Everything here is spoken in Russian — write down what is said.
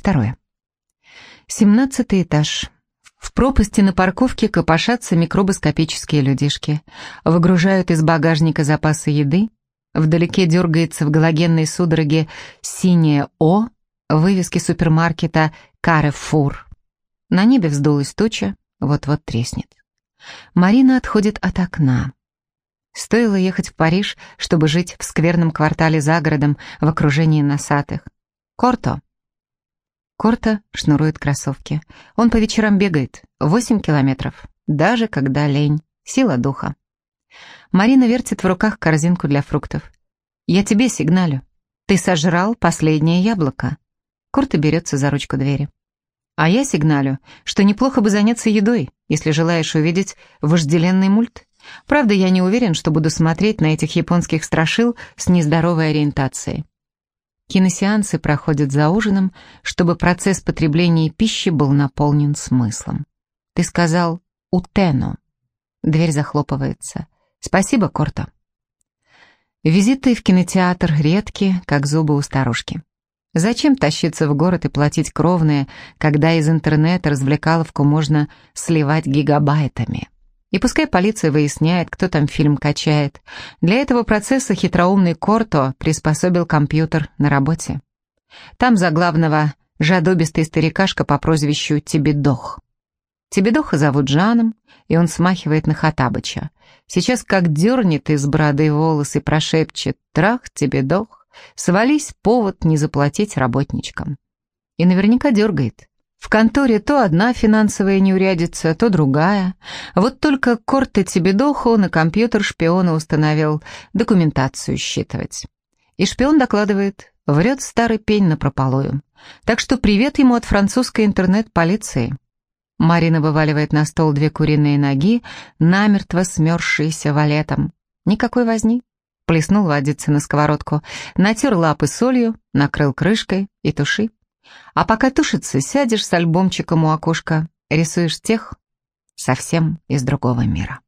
Второе. Семнадцатый этаж. В пропасти на парковке копошатся микробоскопические людишки. Выгружают из багажника запасы еды. Вдалеке дергается в галогенной судороге синее «О», вывески супермаркета «Каррефур». На небе вздулась туча, вот-вот треснет. Марина отходит от окна. Стоило ехать в Париж, чтобы жить в скверном квартале за городом в окружении носатых. Корто. Корто шнурует кроссовки. Он по вечерам бегает. Восемь километров. Даже когда лень. Сила духа. Марина вертит в руках корзинку для фруктов. «Я тебе сигналю. Ты сожрал последнее яблоко». Корто берется за ручку двери. «А я сигналю, что неплохо бы заняться едой, если желаешь увидеть вожделенный мульт. Правда, я не уверен, что буду смотреть на этих японских страшил с нездоровой ориентацией. Киносеансы проходят за ужином, чтобы процесс потребления пищи был наполнен смыслом. Ты сказал «утено». Дверь захлопывается. Спасибо, Корто. Визиты в кинотеатр редки, как зубы у старушки. Зачем тащиться в город и платить кровные, когда из интернета развлекаловку можно сливать гигабайтами? И пускай полиция выясняет, кто там фильм качает. Для этого процесса хитроумный Корто приспособил компьютер на работе. Там за главного жадобистый старикашка по прозвищу Тебедох. Тебедоха зовут Жаном, и он смахивает на Хатабыча. Сейчас как дернет из бороды волосы, прошепчет «Трах, Тебедох, свались повод не заплатить работничкам». И наверняка дергает. В конторе то одна финансовая неурядица, то другая. Вот только Корте Тебедоху на компьютер шпиона установил документацию считывать. И шпион докладывает, врет старый пень напропалую. Так что привет ему от французской интернет-полиции. Марина вываливает на стол две куриные ноги, намертво смерзшиеся валетом. Никакой возни. Плеснул водицы на сковородку, натер лапы солью, накрыл крышкой и туши. А пока тушится, сядешь с альбомчиком у окошка, рисуешь тех совсем из другого мира.